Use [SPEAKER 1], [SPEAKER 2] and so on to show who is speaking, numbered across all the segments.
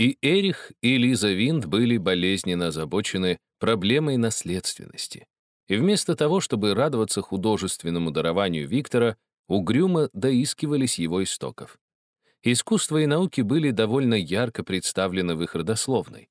[SPEAKER 1] И Эрих, и Лиза Винд были болезненно озабочены проблемой наследственности. И вместо того, чтобы радоваться художественному дарованию Виктора, угрюмо доискивались его истоков. Искусство и науки были довольно ярко представлены в их родословной.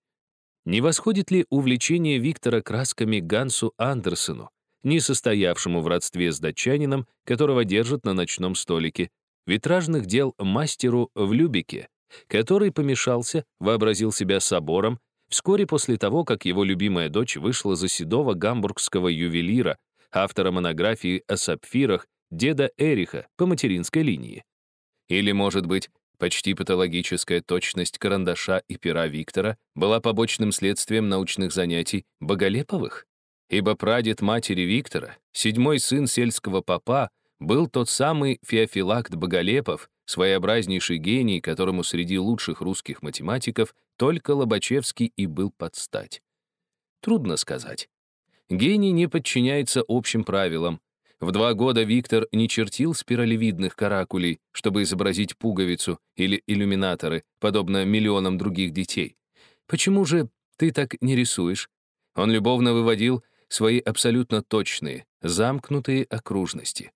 [SPEAKER 1] Не восходит ли увлечение Виктора красками Гансу Андерсену, не состоявшему в родстве с датчанином, которого держат на ночном столике, витражных дел мастеру в Любике, который помешался, вообразил себя собором, вскоре после того, как его любимая дочь вышла за седого гамбургского ювелира, автора монографии о сапфирах деда Эриха по материнской линии. Или, может быть, почти патологическая точность карандаша и пера Виктора была побочным следствием научных занятий Боголеповых? Ибо прадед матери Виктора, седьмой сын сельского попа, был тот самый Феофилакт Боголепов, своеобразнейший гений, которому среди лучших русских математиков только Лобачевский и был под стать. Трудно сказать. Гений не подчиняется общим правилам. В два года Виктор не чертил спиралевидных каракулей, чтобы изобразить пуговицу или иллюминаторы, подобно миллионам других детей. Почему же ты так не рисуешь? Он любовно выводил свои абсолютно точные, замкнутые окружности.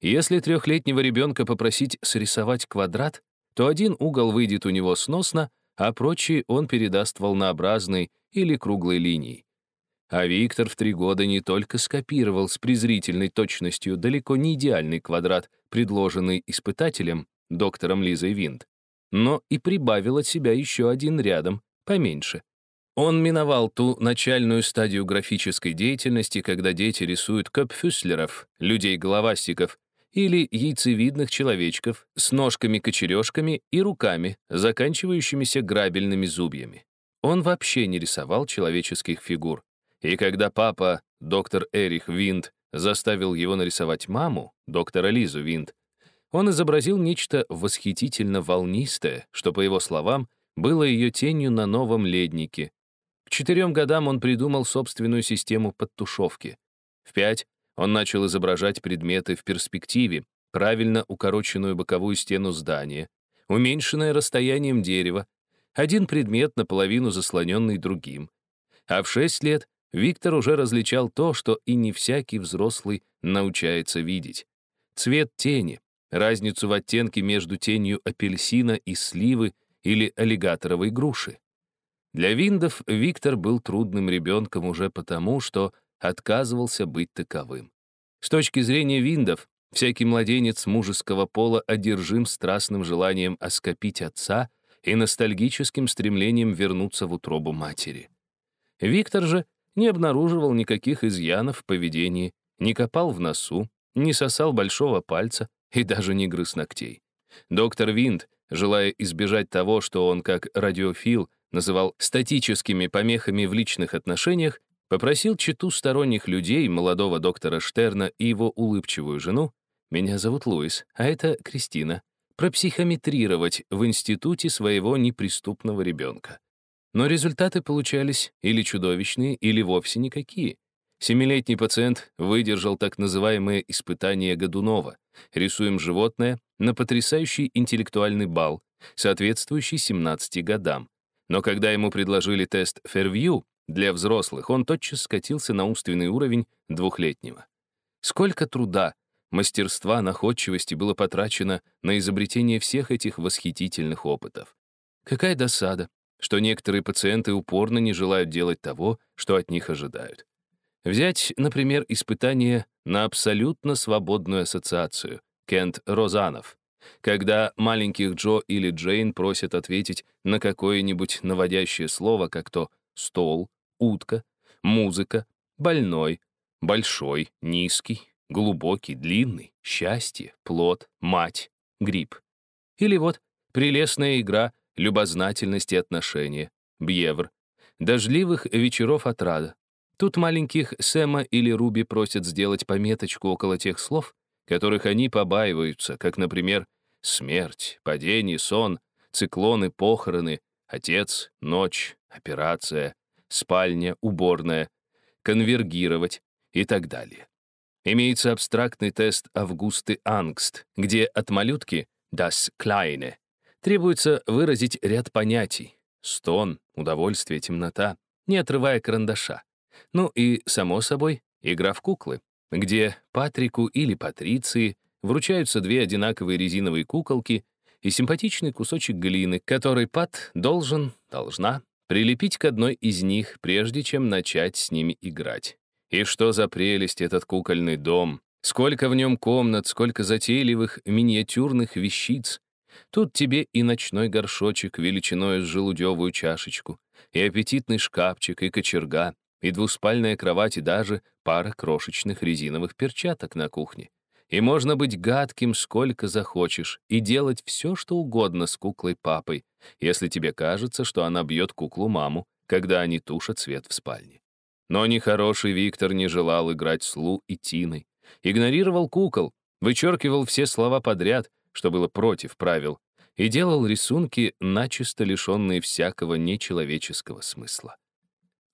[SPEAKER 1] Если трехлетнего ребенка попросить срисовать квадрат, то один угол выйдет у него сносно, а прочие он передаст волнообразной или круглой линией. А Виктор в три года не только скопировал с презрительной точностью далеко не идеальный квадрат, предложенный испытателем, доктором Лизой Винт, но и прибавил от себя еще один рядом, поменьше. Он миновал ту начальную стадию графической деятельности, когда дети рисуют копфюслеров, людей-головастиков, или яйцевидных человечков с ножками-кочережками и руками, заканчивающимися грабельными зубьями. Он вообще не рисовал человеческих фигур. И когда папа, доктор Эрих Винт, заставил его нарисовать маму, доктора Лизу Винт, он изобразил нечто восхитительно волнистое, что, по его словам, было ее тенью на новом леднике. К четырем годам он придумал собственную систему подтушевки. В пять он начал изображать предметы в перспективе, правильно укороченную боковую стену здания, уменьшенное расстоянием дерева, один предмет наполовину заслоненный другим. А в шесть лет Виктор уже различал то, что и не всякий взрослый научается видеть. Цвет тени, разницу в оттенке между тенью апельсина и сливы или аллигаторовой груши. Для Виндов Виктор был трудным ребенком уже потому, что отказывался быть таковым. С точки зрения виндов, всякий младенец мужеского пола одержим страстным желанием оскопить отца и ностальгическим стремлением вернуться в утробу матери. Виктор же не обнаруживал никаких изъянов в поведении, не копал в носу, не сосал большого пальца и даже не грыз ногтей. Доктор Винд, желая избежать того, что он как радиофил называл статическими помехами в личных отношениях, Попросил читу сторонних людей, молодого доктора Штерна и его улыбчивую жену, меня зовут Луис, а это Кристина, пропсихометрировать в институте своего неприступного ребенка. Но результаты получались или чудовищные, или вовсе никакие. Семилетний пациент выдержал так называемое испытание Годунова. Рисуем животное на потрясающий интеллектуальный бал, соответствующий 17 годам. Но когда ему предложили тест Fairview, для взрослых он тотчас скатился на умственный уровень двухлетнего. Сколько труда, мастерства, находчивости было потрачено на изобретение всех этих восхитительных опытов. Какая досада, что некоторые пациенты упорно не желают делать того, что от них ожидают. Взять, например, испытание на абсолютно свободную ассоциацию Кент Розанов, когда маленьких Джо или Джейн просят ответить на какое-нибудь наводящее слово, как то «стол», утка, музыка, больной, большой, низкий, глубокий, длинный, счастье, плод, мать, гриб. Или вот прелестная игра любознательности отношения, бьевр, дождливых вечеров отрада. Тут маленьких Сэма или Руби просят сделать пометочку около тех слов, которых они побаиваются, как, например, смерть, падение, сон, циклоны, похороны, отец, ночь, операция, спальня, уборная, конвергировать и так далее. Имеется абстрактный тест Августы Ангст, где от малютки «das Kleine» требуется выразить ряд понятий, Стон, удовольствие, темнота, не отрывая карандаша. Ну и, само собой, игра в куклы, где Патрику или Патриции вручаются две одинаковые резиновые куколки и симпатичный кусочек глины, который Пат должен, должна прилепить к одной из них, прежде чем начать с ними играть. И что за прелесть этот кукольный дом! Сколько в нем комнат, сколько затейливых миниатюрных вещиц. Тут тебе и ночной горшочек величиной с желудевую чашечку, и аппетитный шкафчик, и кочерга, и двуспальная кровать, и даже пара крошечных резиновых перчаток на кухне. И можно быть гадким сколько захочешь и делать все, что угодно с куклой-папой, если тебе кажется, что она бьет куклу-маму, когда они тушат свет в спальне. Но нехороший Виктор не желал играть с Лу и Тиной. Игнорировал кукол, вычеркивал все слова подряд, что было против правил, и делал рисунки, начисто лишенные всякого нечеловеческого смысла.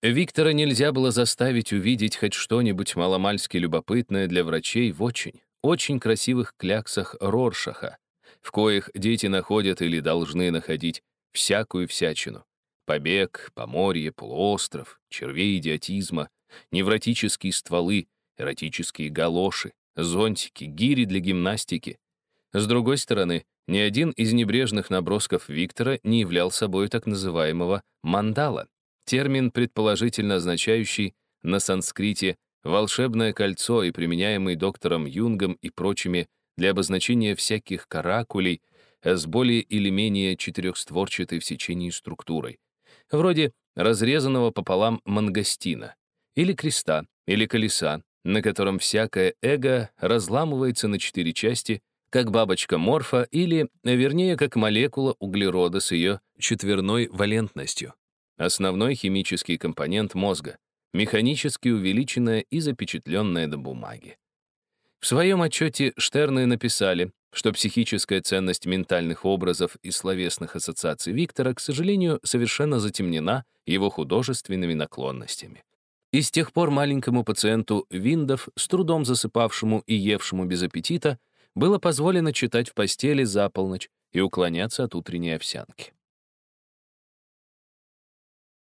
[SPEAKER 1] Виктора нельзя было заставить увидеть хоть что-нибудь маломальски любопытное для врачей в очень, очень красивых кляксах Роршаха, в коих дети находят или должны находить всякую всячину. Побег, поморье, полуостров, червей идиотизма, невротические стволы, эротические галоши, зонтики, гири для гимнастики. С другой стороны, ни один из небрежных набросков Виктора не являл собой так называемого «мандала», термин, предположительно означающий на санскрите волшебное кольцо и применяемый доктором Юнгом и прочими для обозначения всяких каракулей с более или менее четырехстворчатой в сечении структурой, вроде разрезанного пополам мангостина, или креста, или колеса, на котором всякое эго разламывается на четыре части, как бабочка морфа или, вернее, как молекула углерода с ее четверной валентностью. Основной химический компонент мозга, механически увеличенная и запечатленная до бумаги. В своем отчете Штерны написали, что психическая ценность ментальных образов и словесных ассоциаций Виктора, к сожалению, совершенно затемнена его художественными наклонностями. И с тех пор маленькому пациенту Виндов, с трудом засыпавшему и евшему без аппетита, было позволено читать в постели за полночь и уклоняться от утренней овсянки.